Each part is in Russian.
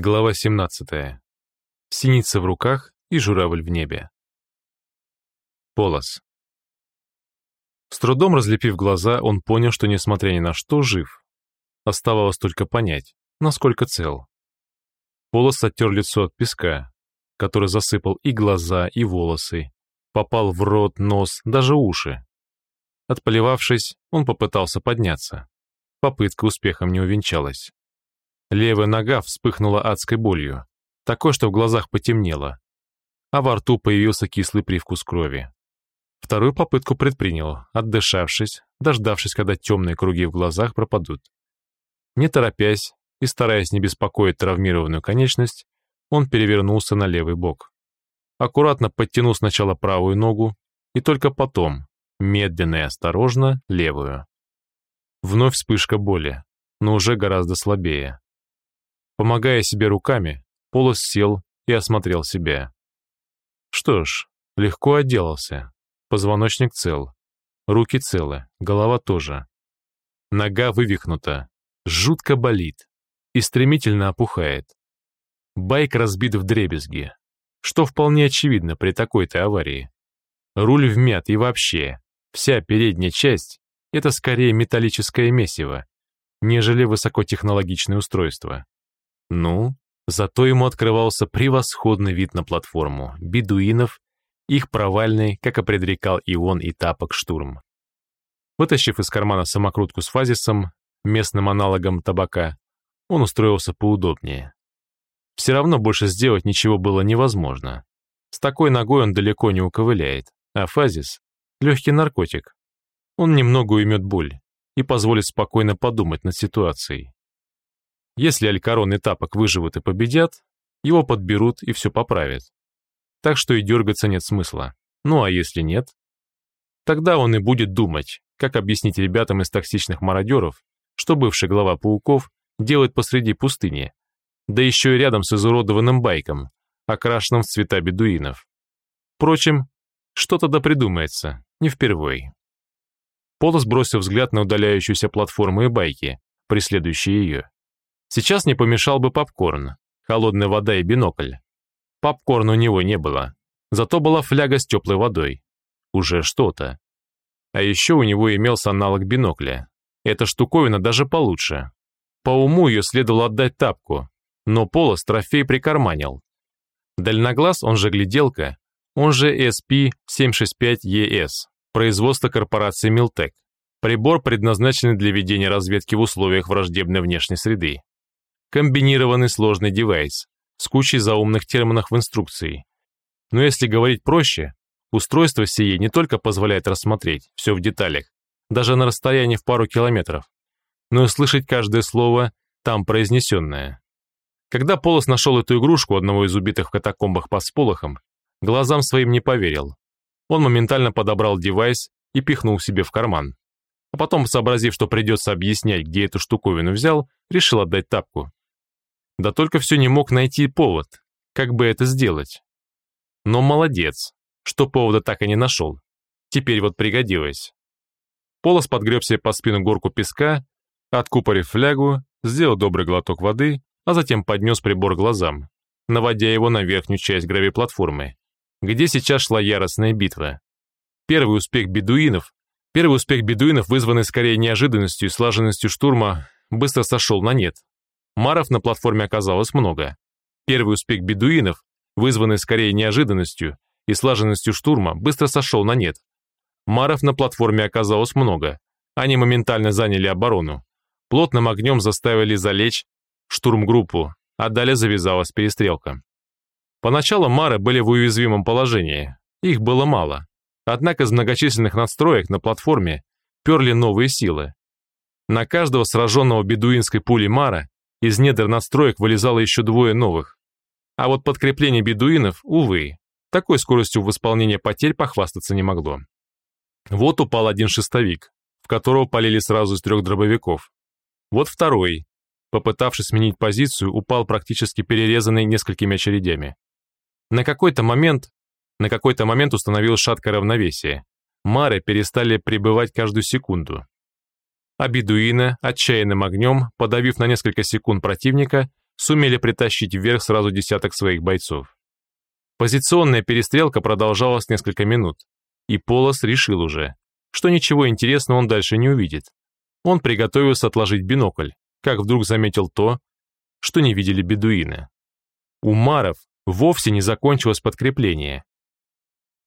Глава 17. Синица в руках и журавль в небе. Полос. С трудом разлепив глаза, он понял, что, несмотря ни на что, жив. Оставалось только понять, насколько цел. Полос оттер лицо от песка, который засыпал и глаза, и волосы, попал в рот, нос, даже уши. Отполивавшись, он попытался подняться. Попытка успехом не увенчалась. Левая нога вспыхнула адской болью, такой, что в глазах потемнело, а во рту появился кислый привкус крови. Вторую попытку предпринял, отдышавшись, дождавшись, когда темные круги в глазах пропадут. Не торопясь и стараясь не беспокоить травмированную конечность, он перевернулся на левый бок. Аккуратно подтянул сначала правую ногу и только потом, медленно и осторожно, левую. Вновь вспышка боли, но уже гораздо слабее. Помогая себе руками, Полос сел и осмотрел себя. Что ж, легко отделался. Позвоночник цел. Руки целы, голова тоже. Нога вывихнута, жутко болит и стремительно опухает. Байк разбит в дребезги, что вполне очевидно при такой-то аварии. Руль вмят и вообще, вся передняя часть — это скорее металлическое месиво, нежели высокотехнологичное устройство. Ну, зато ему открывался превосходный вид на платформу, бедуинов, их провальный, как опредрекал и он, и тапок штурм. Вытащив из кармана самокрутку с фазисом, местным аналогом табака, он устроился поудобнее. Все равно больше сделать ничего было невозможно. С такой ногой он далеко не уковыляет, а фазис — легкий наркотик. Он немного уймет боль и позволит спокойно подумать над ситуацией. Если Алькарон и Тапок выживут и победят, его подберут и все поправят. Так что и дергаться нет смысла. Ну а если нет? Тогда он и будет думать, как объяснить ребятам из токсичных мародеров, что бывший глава пауков делает посреди пустыни, да еще и рядом с изуродованным байком, окрашенным в цвета бедуинов. Впрочем, что-то да придумается, не впервой. Полос бросил взгляд на удаляющуюся платформу и байки, преследующие ее. Сейчас не помешал бы попкорн, холодная вода и бинокль. Попкорна у него не было, зато была фляга с теплой водой. Уже что-то. А еще у него имелся аналог бинокля. Эта штуковина даже получше. По уму ее следовало отдать тапку, но Полос трофей прикарманил. Дальноглаз, он же гляделка, он же SP765ES, производство корпорации Милтек. Прибор, предназначенный для ведения разведки в условиях враждебной внешней среды комбинированный сложный девайс с кучей заумных терминов в инструкции. Но если говорить проще, устройство сие не только позволяет рассмотреть все в деталях, даже на расстоянии в пару километров, но и слышать каждое слово там произнесенное. Когда Полос нашел эту игрушку одного из убитых в катакомбах под сполохом, глазам своим не поверил. Он моментально подобрал девайс и пихнул себе в карман. А потом, сообразив, что придется объяснять, где эту штуковину взял, решил отдать тапку. Да только все не мог найти повод, как бы это сделать. Но молодец, что повода так и не нашел. Теперь вот пригодилось. Полос подгреб себе по спину горку песка, откупорив флягу, сделал добрый глоток воды, а затем поднес прибор глазам, наводя его на верхнюю часть гравиплатформы, где сейчас шла яростная битва. Первый успех бедуинов, первый успех бедуинов, вызванный скорее неожиданностью и слаженностью штурма, быстро сошел на нет. Маров на платформе оказалось много. Первый успех бедуинов, вызванный скорее неожиданностью и слаженностью штурма, быстро сошел на нет. Маров на платформе оказалось много. Они моментально заняли оборону. Плотным огнем заставили залечь штурмгруппу, а далее завязалась перестрелка. Поначалу Мары были в уязвимом положении. Их было мало. Однако из многочисленных надстроек на платформе перли новые силы. На каждого сраженного бедуинской пулей Мара из недр настроек вылезало еще двое новых. А вот подкрепление бедуинов, увы, такой скоростью в исполнении потерь похвастаться не могло. Вот упал один шестовик, в которого полили сразу из трех дробовиков. Вот второй, попытавшись сменить позицию, упал практически перерезанный несколькими очередями. На какой-то момент, на какой-то момент установилось шаткое равновесие. Мары перестали прибывать каждую секунду а бедуины, отчаянным огнем, подавив на несколько секунд противника, сумели притащить вверх сразу десяток своих бойцов. Позиционная перестрелка продолжалась несколько минут, и Полос решил уже, что ничего интересного он дальше не увидит. Он приготовился отложить бинокль, как вдруг заметил то, что не видели бедуины. У маров вовсе не закончилось подкрепление.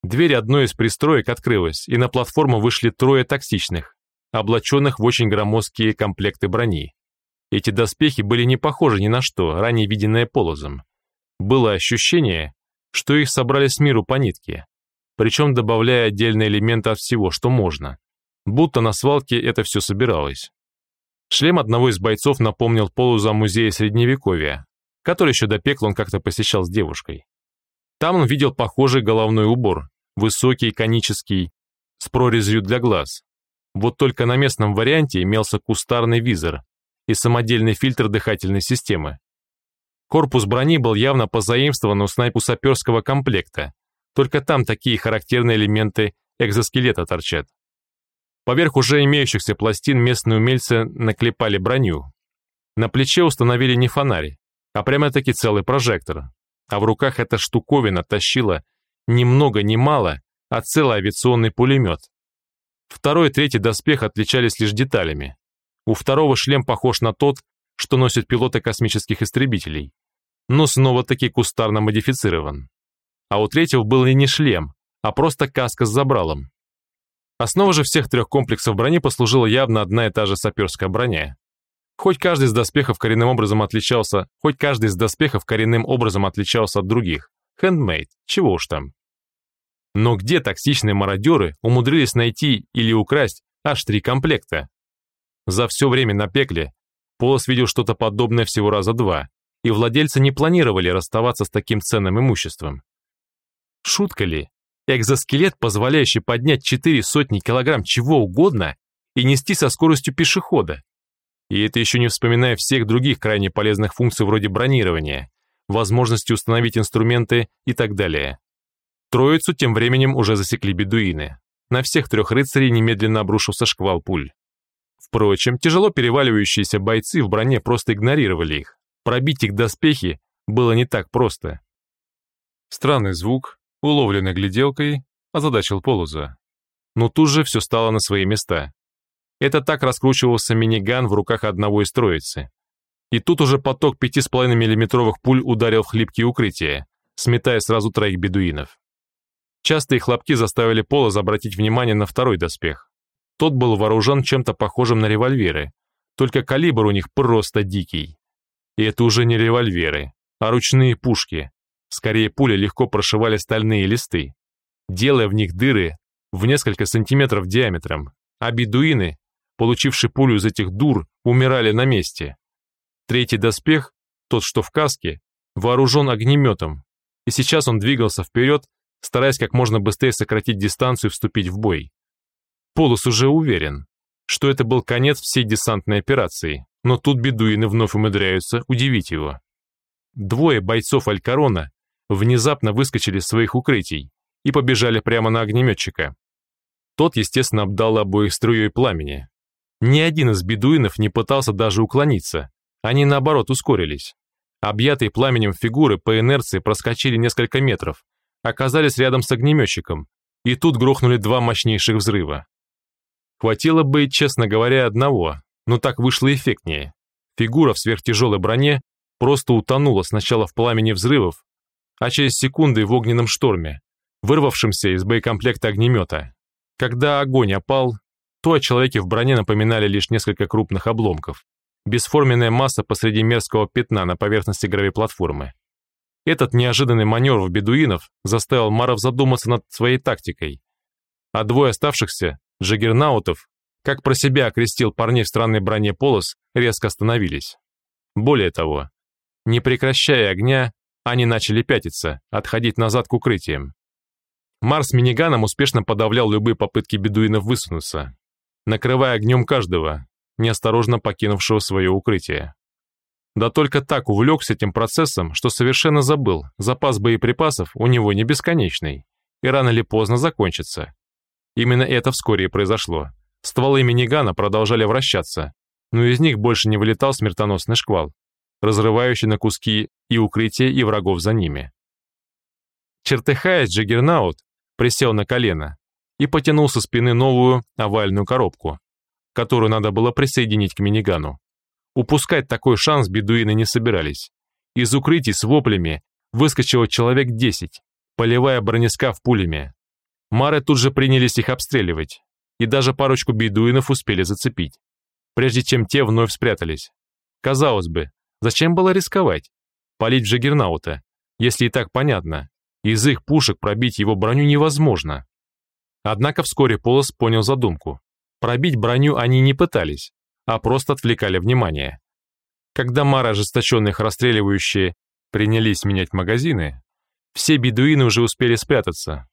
Дверь одной из пристроек открылась, и на платформу вышли трое токсичных, облаченных в очень громоздкие комплекты брони. Эти доспехи были не похожи ни на что, ранее виденное полозом. Было ощущение, что их собрали с миру по нитке, причем добавляя отдельные элементы от всего, что можно. Будто на свалке это все собиралось. Шлем одного из бойцов напомнил полуза музея Средневековья, который еще до пекла он как-то посещал с девушкой. Там он видел похожий головной убор, высокий, конический, с прорезью для глаз. Вот только на местном варианте имелся кустарный визор и самодельный фильтр дыхательной системы. Корпус брони был явно позаимствован у снайпу-саперского комплекта, только там такие характерные элементы экзоскелета торчат. Поверх уже имеющихся пластин местные умельцы наклепали броню. На плече установили не фонарь, а прямо-таки целый прожектор, а в руках эта штуковина тащила ни много ни мало, а целый авиационный пулемет. Второй и третий доспех отличались лишь деталями. У второго шлем похож на тот, что носят пилоты космических истребителей, но снова-таки кустарно модифицирован. А у третьего был и не шлем, а просто каска с забралом. Основа же всех трех комплексов брони послужила явно одна и та же саперская броня. Хоть каждый из доспехов коренным образом отличался, хоть каждый из доспехов коренным образом отличался от других. Handmade, чего уж там. Но где токсичные мародеры умудрились найти или украсть аж три комплекта? За все время на пекле Полос видел что-то подобное всего раза два, и владельцы не планировали расставаться с таким ценным имуществом. Шутка ли? Экзоскелет, позволяющий поднять четыре сотни килограмм чего угодно и нести со скоростью пешехода. И это еще не вспоминая всех других крайне полезных функций вроде бронирования, возможности установить инструменты и так далее. Троицу тем временем уже засекли бедуины. На всех трех рыцарей немедленно обрушился шквал пуль. Впрочем, тяжело переваливающиеся бойцы в броне просто игнорировали их. Пробить их доспехи было не так просто. Странный звук, уловленный гляделкой, озадачил Полуза. Но тут же все стало на свои места. Это так раскручивался миниган в руках одного из троицы. И тут уже поток 5,5 миллиметровых пуль ударил в хлипкие укрытия, сметая сразу троих бедуинов. Частые хлопки заставили Полоз обратить внимание на второй доспех. Тот был вооружен чем-то похожим на револьверы, только калибр у них просто дикий. И это уже не револьверы, а ручные пушки. Скорее пули легко прошивали стальные листы, делая в них дыры в несколько сантиметров диаметром, а бедуины получивший пулю из этих дур, умирали на месте. Третий доспех, тот, что в каске, вооружен огнеметом, и сейчас он двигался вперед, стараясь как можно быстрее сократить дистанцию и вступить в бой. Полос уже уверен, что это был конец всей десантной операции, но тут бедуины вновь умудряются удивить его. Двое бойцов Алькарона внезапно выскочили из своих укрытий и побежали прямо на огнеметчика. Тот, естественно, обдал обоих струей пламени, ни один из бедуинов не пытался даже уклониться. Они, наоборот, ускорились. Объятые пламенем фигуры по инерции проскочили несколько метров, оказались рядом с огнеметчиком, и тут грохнули два мощнейших взрыва. Хватило бы, честно говоря, одного, но так вышло эффектнее. Фигура в сверхтяжелой броне просто утонула сначала в пламени взрывов, а через секунды в огненном шторме, вырвавшемся из боекомплекта огнемета. Когда огонь опал, то о человеке в броне напоминали лишь несколько крупных обломков. Бесформенная масса посреди мерзкого пятна на поверхности гравиплатформы. Этот неожиданный маневр бедуинов заставил Маров задуматься над своей тактикой. А двое оставшихся, джаггернаутов, как про себя окрестил парней в странной броне полос, резко остановились. Более того, не прекращая огня, они начали пятиться, отходить назад к укрытиям. Марс миниганом успешно подавлял любые попытки бедуинов высунуться, накрывая огнем каждого, неосторожно покинувшего свое укрытие. Да только так увлекся этим процессом, что совершенно забыл, запас боеприпасов у него не бесконечный, и рано или поздно закончится. Именно это вскоре и произошло. Стволы минигана продолжали вращаться, но из них больше не вылетал смертоносный шквал. разрывающий на куски и укрытие, и врагов за ними. Чертыхаясь, Джаггернаут присел на колено и потянул со спины новую овальную коробку, которую надо было присоединить к минигану. Упускать такой шанс бедуины не собирались. Из укрытий с воплями выскочило человек десять, поливая бронескаф пулями. Мары тут же принялись их обстреливать, и даже парочку бедуинов успели зацепить, прежде чем те вновь спрятались. Казалось бы, зачем было рисковать? Полить в Джаггернаута, если и так понятно, из их пушек пробить его броню невозможно. Однако вскоре Полос понял задумку. Пробить броню они не пытались, а просто отвлекали внимание. Когда мары, ожесточенных расстреливающие, принялись менять магазины, все бедуины уже успели спрятаться.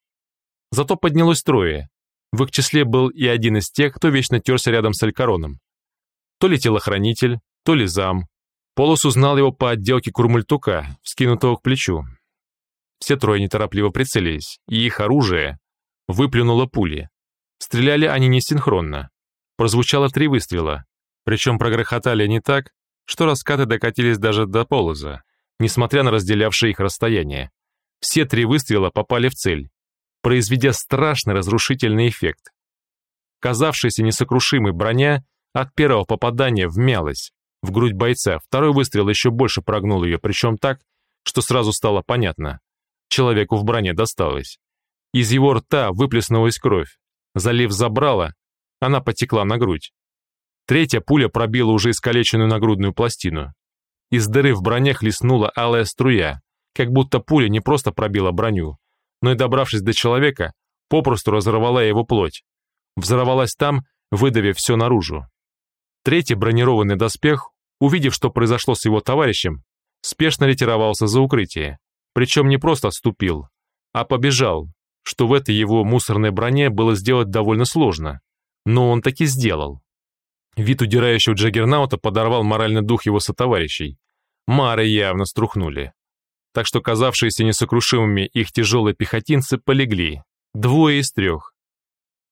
Зато поднялось трое. В их числе был и один из тех, кто вечно терся рядом с Алькароном. То ли телохранитель, то ли зам. Полос узнал его по отделке курмультука, вскинутого к плечу. Все трое неторопливо прицелились, и их оружие выплюнуло пули. Стреляли они несинхронно. Прозвучало три выстрела, причем прогрохотали они так, что раскаты докатились даже до полоза, несмотря на разделявшее их расстояние. Все три выстрела попали в цель, произведя страшный разрушительный эффект. Казавшаяся несокрушимой броня от первого попадания вмялась в грудь бойца, второй выстрел еще больше прогнул ее, причем так, что сразу стало понятно. Человеку в броне досталось. Из его рта выплеснулась кровь. Залив забрала, она потекла на грудь. Третья пуля пробила уже искалеченную нагрудную пластину. Из дыры в броне хлестнула алая струя, как будто пуля не просто пробила броню, но и, добравшись до человека, попросту разорвала его плоть. Взорвалась там, выдавив все наружу. Третий бронированный доспех, увидев, что произошло с его товарищем, спешно ретировался за укрытие. Причем не просто отступил, а побежал, что в этой его мусорной броне было сделать довольно сложно. Но он таки сделал. Вид удирающего Джаггернаута подорвал моральный дух его сотоварищей. Мары явно струхнули. Так что казавшиеся несокрушимыми их тяжелые пехотинцы полегли. Двое из трех.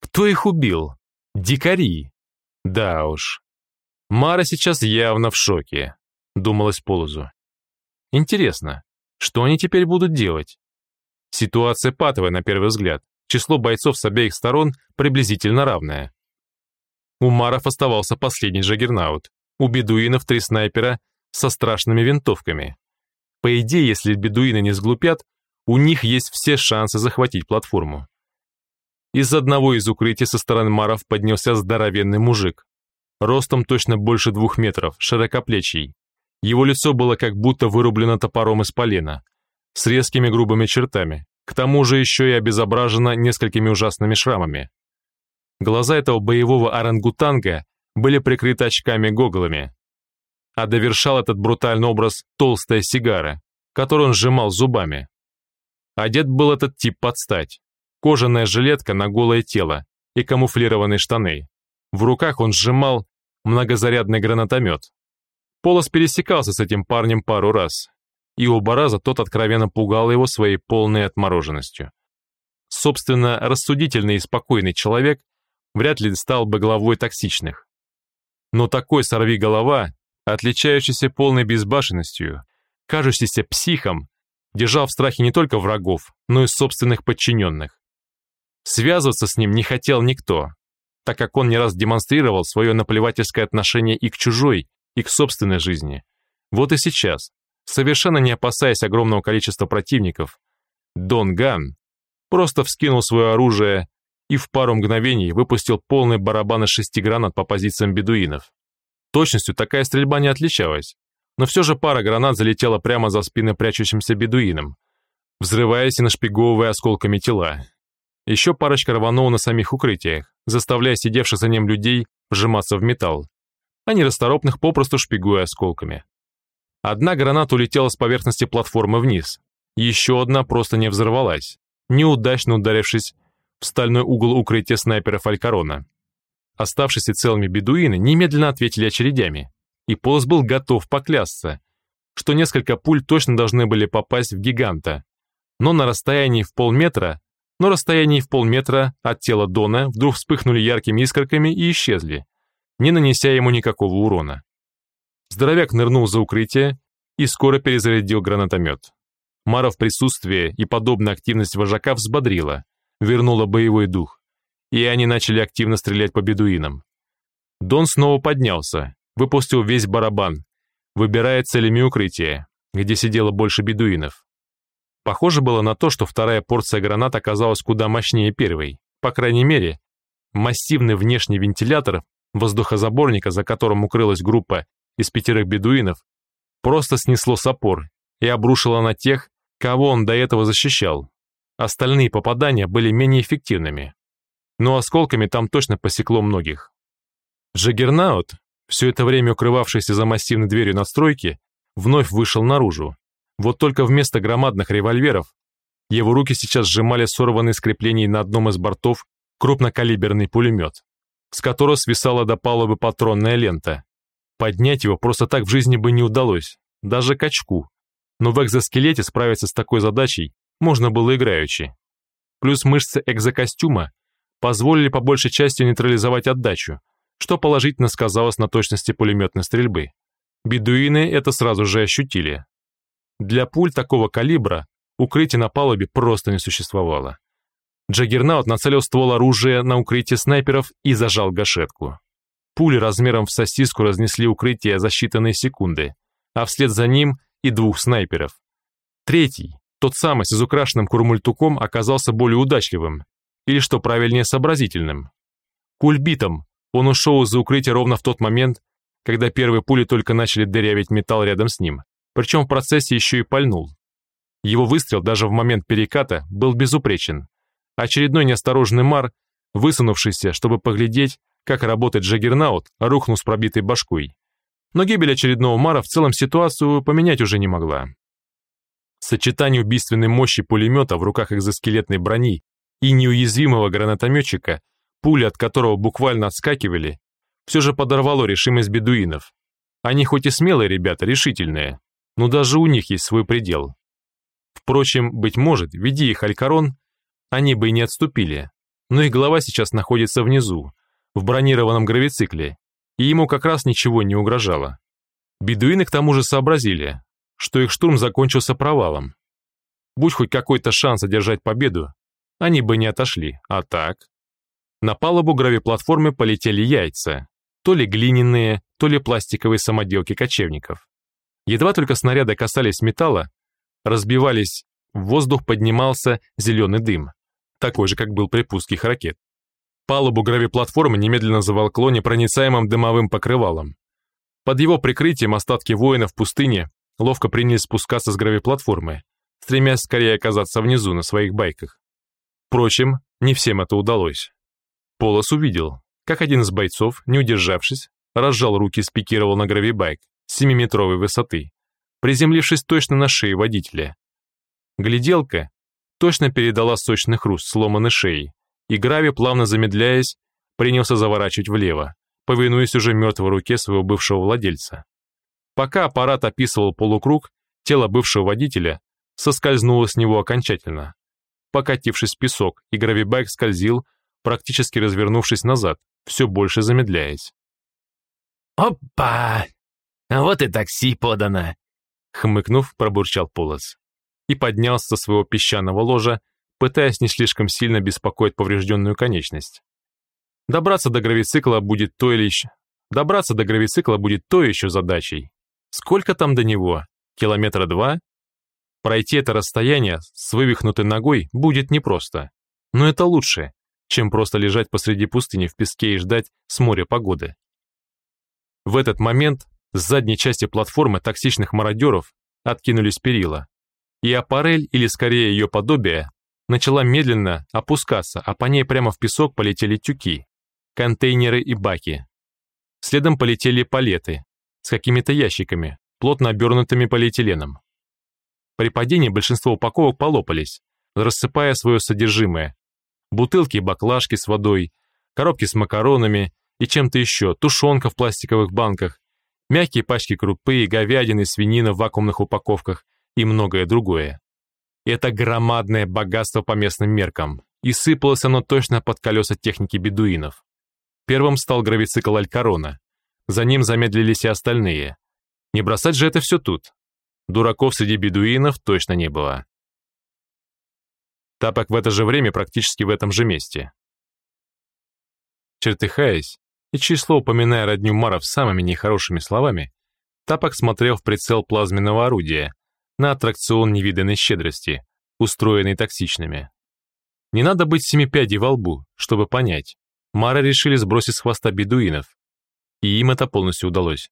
Кто их убил? Дикари. Да уж. Мара сейчас явно в шоке, думалось Полозу. Интересно, что они теперь будут делать? Ситуация патовая на первый взгляд. Число бойцов с обеих сторон приблизительно равное. У Маров оставался последний жагернаут. У бедуинов три снайпера со страшными винтовками. По идее, если бедуины не сглупят, у них есть все шансы захватить платформу. Из одного из укрытий со стороны Маров поднялся здоровенный мужик. Ростом точно больше двух метров, широкоплечий. Его лицо было как будто вырублено топором из полена, с резкими грубыми чертами, к тому же еще и обезображено несколькими ужасными шрамами. Глаза этого боевого орангутанга были прикрыты очками-гоглами, а довершал этот брутальный образ толстая сигара, которую он сжимал зубами. Одет был этот тип под стать. Кожаная жилетка на голое тело и камуфлированные штаны. В руках он сжимал многозарядный гранатомет. Полос пересекался с этим парнем пару раз, и оба раза тот откровенно пугал его своей полной отмороженностью. Собственно, рассудительный и спокойный человек вряд ли стал бы главой токсичных. Но такой сорви-голова, отличающийся полной безбашенностью, кажущийся психом, держал в страхе не только врагов, но и собственных подчиненных. Связываться с ним не хотел никто, так как он не раз демонстрировал свое наплевательское отношение и к чужой, и к собственной жизни. Вот и сейчас, совершенно не опасаясь огромного количества противников, Дон Ган просто вскинул свое оружие и в пару мгновений выпустил полный барабан из шести гранат по позициям бедуинов. Точностью такая стрельба не отличалась, но все же пара гранат залетела прямо за спины прячущимся бедуинам, взрываясь и нашпиговывая осколками тела. Еще парочка рванула на самих укрытиях, заставляя сидевших за ним людей вжиматься в металл, а нерасторопных попросту шпигуя осколками. Одна граната улетела с поверхности платформы вниз, еще одна просто не взорвалась, неудачно ударившись в стальной угол укрытия снайперов Алькарона. Оставшиеся целыми бедуины немедленно ответили очередями, и Полос был готов поклясться, что несколько пуль точно должны были попасть в гиганта, но на расстоянии в полметра но расстоянии в полметра от тела Дона вдруг вспыхнули яркими искорками и исчезли, не нанеся ему никакого урона. Здоровяк нырнул за укрытие и скоро перезарядил гранатомет. Маров присутствие и подобная активность вожака взбодрила, вернула боевой дух, и они начали активно стрелять по бедуинам. Дон снова поднялся, выпустил весь барабан, выбирая целями укрытия, где сидело больше бедуинов. Похоже было на то, что вторая порция гранат оказалась куда мощнее первой. По крайней мере, массивный внешний вентилятор воздухозаборника, за которым укрылась группа из пятерых бедуинов, просто снесло с опор и обрушило на тех, кого он до этого защищал. Остальные попадания были менее эффективными. Но осколками там точно посекло многих. Джаггернаут, все это время укрывавшийся за массивной дверью надстройки, вновь вышел наружу. Вот только вместо громадных револьверов его руки сейчас сжимали сорванный с креплений на одном из бортов крупнокалиберный пулемет, с которого свисала до палубы патронная лента. Поднять его просто так в жизни бы не удалось, даже качку. Но в экзоскелете справиться с такой задачей можно было играючи. Плюс мышцы экзокостюма позволили по большей части нейтрализовать отдачу, что положительно сказалось на точности пулеметной стрельбы. Бедуины это сразу же ощутили. Для пуль такого калибра укрытия на палубе просто не существовало. Джаггернаут нацелил ствол оружия на укрытие снайперов и зажал гашетку. Пули размером в сосиску разнесли укрытие за считанные секунды, а вслед за ним и двух снайперов. Третий, тот самый с изукрашенным курмультуком, оказался более удачливым, или, что правильнее, сообразительным. Кульбитом он ушел из-за укрытия ровно в тот момент, когда первые пули только начали дырявить металл рядом с ним, причем в процессе еще и пальнул. Его выстрел даже в момент переката был безупречен. Очередной неосторожный мар, высунувшийся, чтобы поглядеть, как работает Джаггернаут, рухнул с пробитой башкой. Но гибель очередного мара в целом ситуацию поменять уже не могла. Сочетание убийственной мощи пулемета в руках экзоскелетной брони и неуязвимого гранатометчика, пули от которого буквально отскакивали, все же подорвало решимость бедуинов. Они хоть и смелые ребята, решительные, но даже у них есть свой предел. Впрочем, быть может, веди их Алькарон, они бы и не отступили, но их голова сейчас находится внизу, в бронированном гравицикле, и ему как раз ничего не угрожало. Бедуины к тому же сообразили, что их штурм закончился провалом. Будь хоть какой-то шанс одержать победу, они бы не отошли, а так... На палубу гравиплатформы полетели яйца, то ли глиняные, то ли пластиковые самоделки кочевников. Едва только снаряды касались металла, разбивались, в воздух поднимался зеленый дым, такой же, как был при пуских ракет. Палубу гравиплатформы немедленно заволкло непроницаемым дымовым покрывалом. Под его прикрытием остатки воинов в пустыне ловко принялись спускаться с гравиплатформы, стремясь скорее оказаться внизу на своих байках. Впрочем, не всем это удалось. Полос увидел, как один из бойцов, не удержавшись, разжал руки и спикировал на гравибайк с 7-метровой высоты, приземлившись точно на шее водителя. Гляделка точно передала сочный хруст сломанной шеи, и Грави, плавно замедляясь, принялся заворачивать влево, повинуясь уже мертвой руке своего бывшего владельца. Пока аппарат описывал полукруг, тело бывшего водителя соскользнуло с него окончательно. Покатившись в песок, и гравибайк скользил, практически развернувшись назад, все больше замедляясь. «Опа! Вот и такси подано!» Хмыкнув, пробурчал Полос и поднялся со своего песчаного ложа, пытаясь не слишком сильно беспокоить поврежденную конечность. Добраться до гравицикла будет то или еще... Добраться до гравицикла будет то еще задачей. Сколько там до него? Километра два? Пройти это расстояние с вывихнутой ногой будет непросто. Но это лучше, чем просто лежать посреди пустыни в песке и ждать с моря погоды. В этот момент с задней части платформы токсичных мародеров откинулись перила, и аппарель, или скорее ее подобие, начала медленно опускаться, а по ней прямо в песок полетели тюки, контейнеры и баки. Следом полетели палеты с какими-то ящиками, плотно обернутыми полиэтиленом. При падении большинство упаковок полопались, рассыпая свое содержимое. Бутылки и баклажки с водой, коробки с макаронами и чем-то еще, тушенка в пластиковых банках, мягкие пачки крупы говядины, свинина в вакуумных упаковках и многое другое. Это громадное богатство по местным меркам, и сыпалось оно точно под колеса техники бедуинов. Первым стал гравицикл Алькарона, за ним замедлились и остальные. Не бросать же это все тут. Дураков среди бедуинов точно не было. Тапок в это же время практически в этом же месте. Чертыхаясь и число упоминая родню Маров самыми нехорошими словами, Тапок смотрел в прицел плазменного орудия на аттракцион невиданной щедрости, устроенный токсичными. Не надо быть семипядей во лбу, чтобы понять. Мары решили сбросить с хвоста бедуинов, и им это полностью удалось.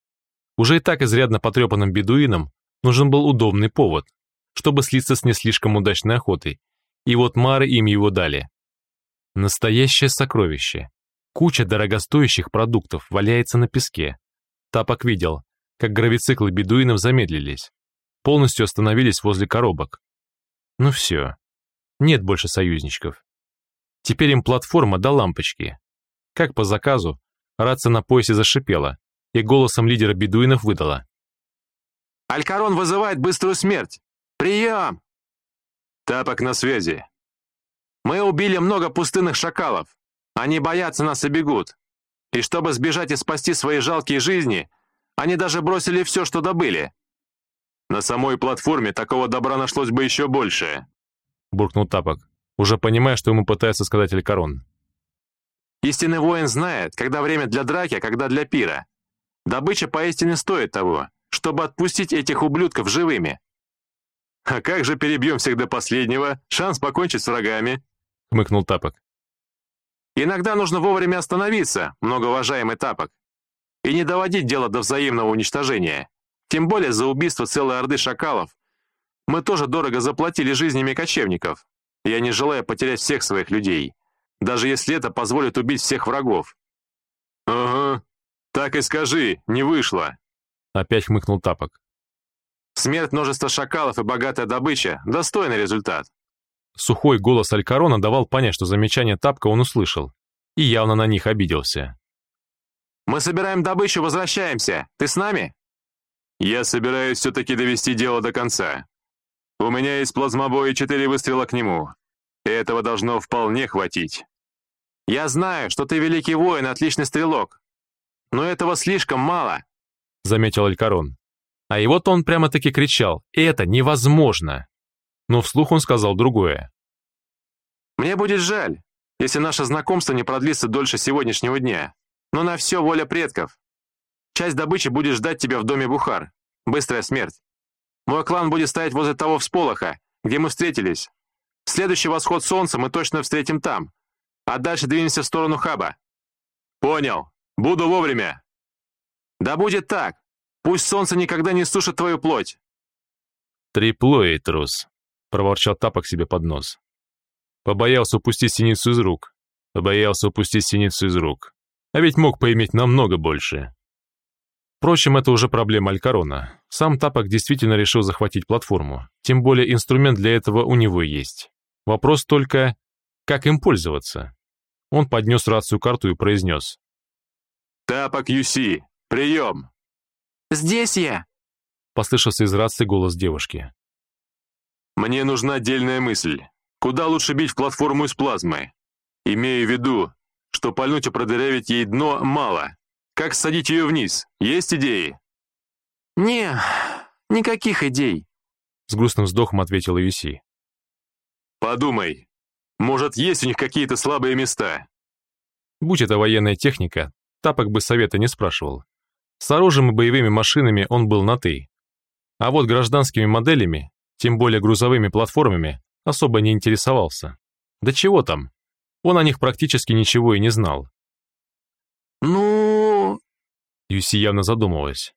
Уже и так изрядно потрепанным бедуинам нужен был удобный повод, чтобы слиться с не слишком удачной охотой, и вот Мары им его дали. Настоящее сокровище. Куча дорогостоящих продуктов валяется на песке. Тапок видел, как гравициклы бедуинов замедлились, полностью остановились возле коробок. Ну все, нет больше союзничков. Теперь им платформа до лампочки. Как по заказу, рация на поясе зашипела, и голосом лидера бедуинов выдала. «Алькарон вызывает быструю смерть! Прием!» «Тапок на связи!» «Мы убили много пустынных шакалов. Они боятся нас и бегут. И чтобы сбежать и спасти свои жалкие жизни, они даже бросили все, что добыли. На самой платформе такого добра нашлось бы еще больше», буркнул Тапок, уже понимая, что ему пытается сказать Алькарон. «Истинный воин знает, когда время для драки, а когда для пира. Добыча поистине стоит того, чтобы отпустить этих ублюдков живыми». «А как же перебьем всех до последнего? Шанс покончить с врагами», — хмыкнул Тапок. «Иногда нужно вовремя остановиться, многоуважаемый Тапок, и не доводить дело до взаимного уничтожения, тем более за убийство целой орды шакалов. Мы тоже дорого заплатили жизнями кочевников. Я не желаю потерять всех своих людей, даже если это позволит убить всех врагов». «Ага, так и скажи, не вышло», — опять хмыкнул Тапок. «Смерть множества шакалов и богатая добыча — достойный результат». Сухой голос Алькарона давал понять, что замечание Тапка он услышал, и явно на них обиделся. «Мы собираем добычу, возвращаемся. Ты с нами?» «Я собираюсь все-таки довести дело до конца. У меня есть плазмобой и четыре выстрела к нему. Этого должно вполне хватить. Я знаю, что ты великий воин, отличный стрелок. Но этого слишком мало, заметил Алькарон. А его то он прямо-таки кричал «Это невозможно!» Но вслух он сказал другое. «Мне будет жаль, если наше знакомство не продлится дольше сегодняшнего дня. Но на все воля предков. Часть добычи будет ждать тебя в доме Бухар. Быстрая смерть. Мой клан будет стоять возле того всполоха, где мы встретились. Следующий восход солнца мы точно встретим там, а дальше двинемся в сторону хаба. Понял. Буду вовремя. Да будет так. Пусть солнце никогда не сушит твою плоть. Триплой, трус, проворчал тапок себе под нос. Побоялся упустить синицу из рук. Побоялся упустить синицу из рук. А ведь мог поиметь намного больше. Впрочем, это уже проблема Алькарона. Сам Тапок действительно решил захватить платформу. Тем более инструмент для этого у него есть. Вопрос только, как им пользоваться? Он поднес рацию карту и произнес. «Тапок Юси, прием!» «Здесь я!» Послышался из рации голос девушки. «Мне нужна отдельная мысль. Куда лучше бить в платформу из плазмы? Имею в виду, что пальнуть и продырявить ей дно мало. Как садить ее вниз? Есть идеи?» «Не, никаких идей», — с грустным вздохом ответила Юси. «Подумай, может, есть у них какие-то слабые места?» Будь это военная техника, Тапок бы совета не спрашивал. С оружием и боевыми машинами он был на «ты». А вот гражданскими моделями, тем более грузовыми платформами, особо не интересовался. Да чего там? Он о них практически ничего и не знал. «Ну...» Юси явно задумалась.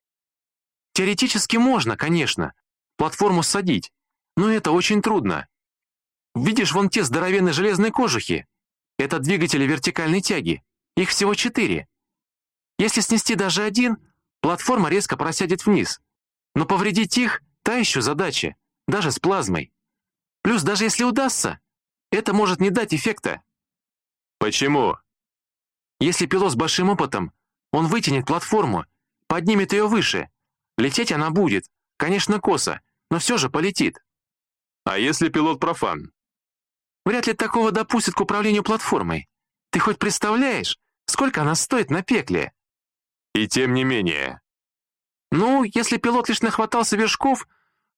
«Теоретически можно, конечно, платформу садить, но это очень трудно. Видишь вон те здоровенные железные кожухи? Это двигатели вертикальной тяги. Их всего четыре. Если снести даже один, платформа резко просядет вниз. Но повредить их — та еще задача, даже с плазмой. Плюс даже если удастся, это может не дать эффекта. Почему? Если пилот с большим опытом, он вытянет платформу, поднимет ее выше. Лететь она будет, конечно, косо, но все же полетит. А если пилот профан? Вряд ли такого допустят к управлению платформой. Ты хоть представляешь, сколько она стоит на пекле? И тем не менее. Ну, если пилот лишь нахватался вершков,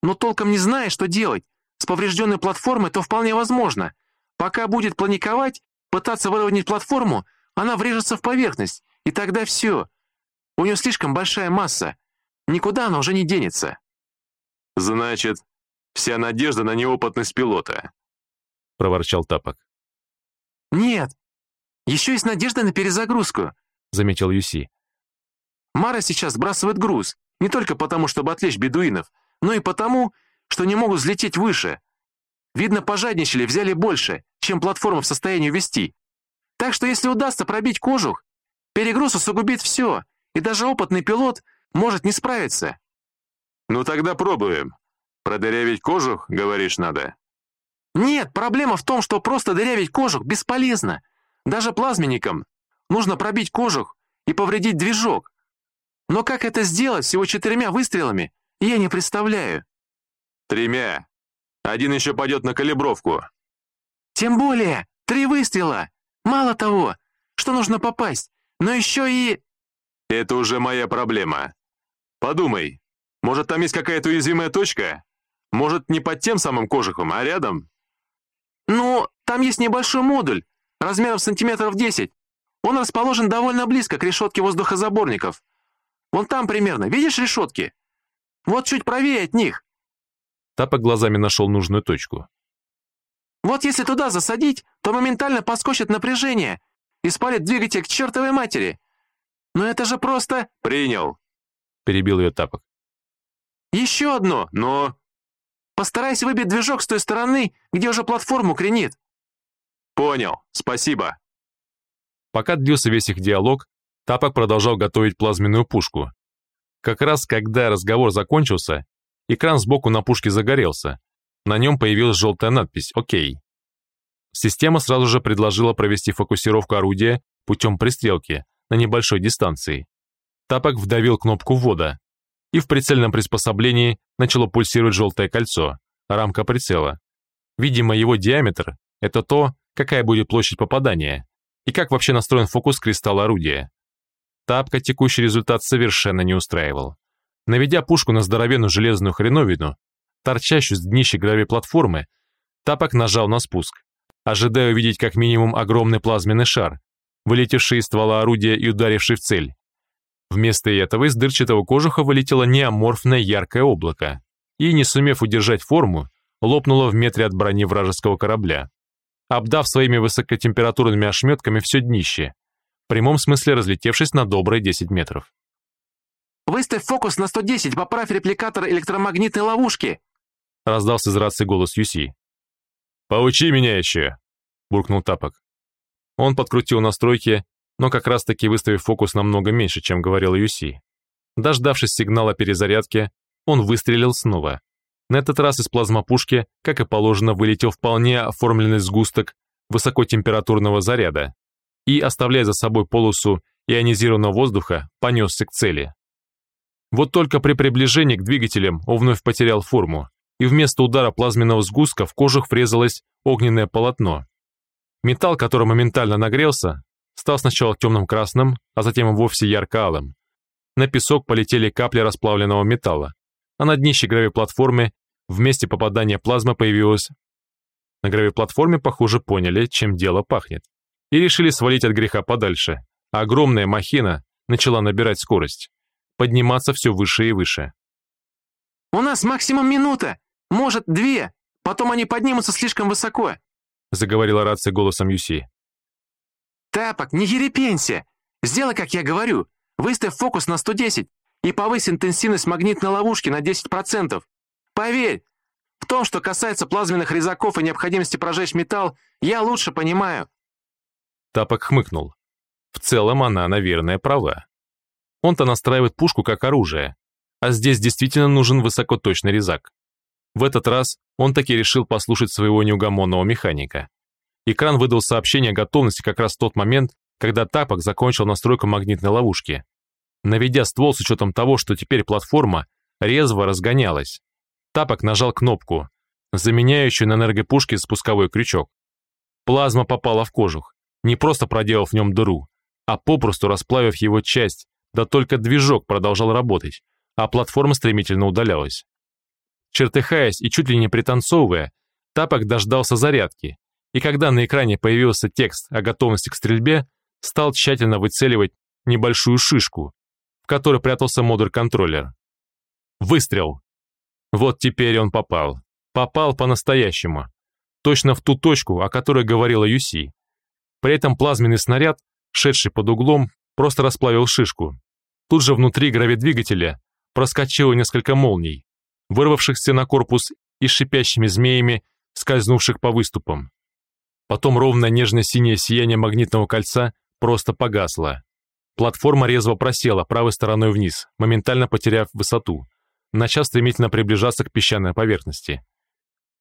но толком не зная, что делать. С поврежденной платформой то вполне возможно. Пока будет планиковать, пытаться выровнять платформу, она врежется в поверхность, и тогда все. У нее слишком большая масса. Никуда она уже не денется. Значит, вся надежда на неопытность пилота, проворчал Тапок. Нет, еще есть надежда на перезагрузку, заметил Юси. Мара сейчас сбрасывает груз, не только потому, чтобы отвлечь бедуинов, но и потому, что не могут взлететь выше. Видно, пожадничали, взяли больше, чем платформа в состоянии вести. Так что если удастся пробить кожух, перегруз усугубит все, и даже опытный пилот может не справиться. Ну тогда пробуем. Продырявить кожух, говоришь, надо? Нет, проблема в том, что просто дырявить кожух бесполезно. Даже плазменникам нужно пробить кожух и повредить движок. Но как это сделать всего четырьмя выстрелами, я не представляю. Тремя. Один еще пойдет на калибровку. Тем более, три выстрела. Мало того, что нужно попасть, но еще и... Это уже моя проблема. Подумай, может там есть какая-то уязвимая точка? Может не под тем самым кожухом, а рядом? Ну, там есть небольшой модуль, размером сантиметров 10. Он расположен довольно близко к решетке воздухозаборников. Вон там примерно, видишь решетки? Вот чуть правее от них. Тапок глазами нашел нужную точку. Вот если туда засадить, то моментально поскочит напряжение и спалит двигатель к чертовой матери. Но это же просто... Принял. Перебил ее Тапок. Еще одно, но... Постарайся выбить движок с той стороны, где уже платформу кренит. Понял, спасибо. Пока длился весь их диалог, Тапок продолжал готовить плазменную пушку. Как раз когда разговор закончился, экран сбоку на пушке загорелся. На нем появилась желтая надпись «Окей». Система сразу же предложила провести фокусировку орудия путем пристрелки на небольшой дистанции. Тапок вдавил кнопку ввода, и в прицельном приспособлении начало пульсировать желтое кольцо, рамка прицела. Видимо, его диаметр – это то, какая будет площадь попадания, и как вообще настроен фокус кристалла орудия. Тапка текущий результат совершенно не устраивал. Наведя пушку на здоровенную железную хреновину, торчащую с днища гравиплатформы, Тапок нажал на спуск, ожидая увидеть как минимум огромный плазменный шар, вылетевший из ствола орудия и ударивший в цель. Вместо этого из дырчатого кожуха вылетело неаморфное яркое облако и, не сумев удержать форму, лопнуло в метре от брони вражеского корабля, обдав своими высокотемпературными ошметками все днище, в прямом смысле разлетевшись на добрые 10 метров. «Выставь фокус на 110, поправь репликатор электромагнитной ловушки!» раздался из рации голос Юси. «Поучи меня еще!» – буркнул Тапок. Он подкрутил настройки но как раз-таки выставив фокус намного меньше, чем говорил Юси. Дождавшись сигнала перезарядки, он выстрелил снова. На этот раз из плазмопушки, как и положено, вылетел вполне оформленный сгусток высокотемпературного заряда и, оставляя за собой полосу ионизированного воздуха, понесся к цели. Вот только при приближении к двигателям он вновь потерял форму, и вместо удара плазменного сгустка в кожух врезалось огненное полотно. Металл, который моментально нагрелся, стал сначала темным красным, а затем и вовсе ярко-алым. На песок полетели капли расплавленного металла, а на днище гравиплатформы в месте попадания плазмы появилась. На гравиплатформе, похоже, поняли, чем дело пахнет, и решили свалить от греха подальше. Огромная махина начала набирать скорость, подниматься все выше и выше. «У нас максимум минута, может, две, потом они поднимутся слишком высоко», заговорила рация голосом Юси. «Тапок, не ерепенься! Сделай, как я говорю. Выставь фокус на 110 и повысь интенсивность магнитной ловушки на 10%. Поверь, в том, что касается плазменных резаков и необходимости прожечь металл, я лучше понимаю». Тапок хмыкнул. В целом она, наверное, права. Он-то настраивает пушку как оружие, а здесь действительно нужен высокоточный резак. В этот раз он таки решил послушать своего неугомонного механика. Экран выдал сообщение о готовности как раз в тот момент, когда Тапок закончил настройку магнитной ловушки. Наведя ствол с учетом того, что теперь платформа резво разгонялась, Тапок нажал кнопку, заменяющую на энергопушке спусковой крючок. Плазма попала в кожух, не просто проделав в нем дыру, а попросту расплавив его часть, да только движок продолжал работать, а платформа стремительно удалялась. Чертыхаясь и чуть ли не пританцовывая, Тапок дождался зарядки, и когда на экране появился текст о готовности к стрельбе, стал тщательно выцеливать небольшую шишку, в которой прятался модуль-контроллер. Выстрел! Вот теперь он попал. Попал по-настоящему. Точно в ту точку, о которой говорила Юси. При этом плазменный снаряд, шедший под углом, просто расплавил шишку. Тут же внутри гравидвигателя проскочило несколько молний, вырвавшихся на корпус и шипящими змеями, скользнувших по выступам. Потом ровное нежно-синее сияние магнитного кольца просто погасло. Платформа резво просела правой стороной вниз, моментально потеряв высоту, начав стремительно приближаться к песчаной поверхности.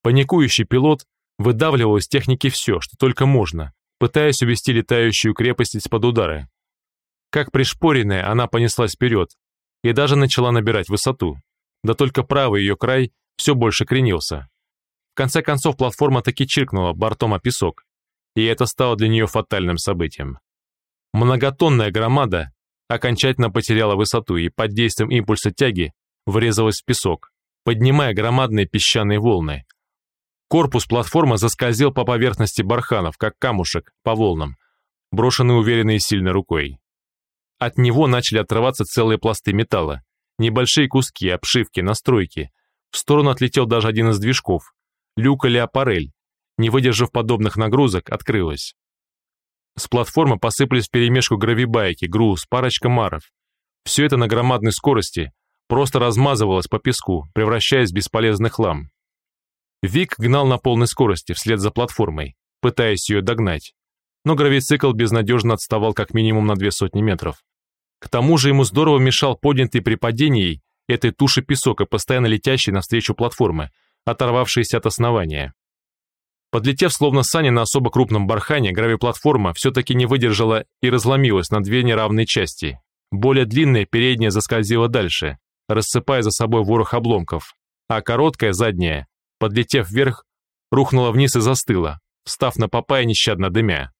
Паникующий пилот выдавливал из техники все, что только можно, пытаясь увести летающую крепость из-под удара. Как пришпоренная, она понеслась вперед и даже начала набирать высоту, да только правый ее край все больше кренился. В конце концов платформа таки чиркнула бортом о песок, и это стало для нее фатальным событием. Многотонная громада окончательно потеряла высоту и под действием импульса тяги врезалась в песок, поднимая громадные песчаные волны. Корпус платформы заскользил по поверхности барханов, как камушек, по волнам, брошенный уверенной и сильной рукой. От него начали отрываться целые пласты металла, небольшие куски, обшивки, настройки. В сторону отлетел даже один из движков. Люк или аппарель, не выдержав подобных нагрузок, открылась. С платформы посыпались в перемешку гравибайки, груз, парочка маров. Все это на громадной скорости просто размазывалось по песку, превращаясь в бесполезный хлам. Вик гнал на полной скорости вслед за платформой, пытаясь ее догнать. Но гравицикл безнадежно отставал как минимум на две сотни метров. К тому же ему здорово мешал поднятый при падении этой туши песок и постоянно летящий навстречу платформы, оторвавшиеся от основания. Подлетев словно сани на особо крупном бархане, гравиплатформа все-таки не выдержала и разломилась на две неравные части. Более длинная передняя заскользила дальше, рассыпая за собой ворох обломков, а короткая задняя, подлетев вверх, рухнула вниз и застыла, встав на попа и нещадно дымя.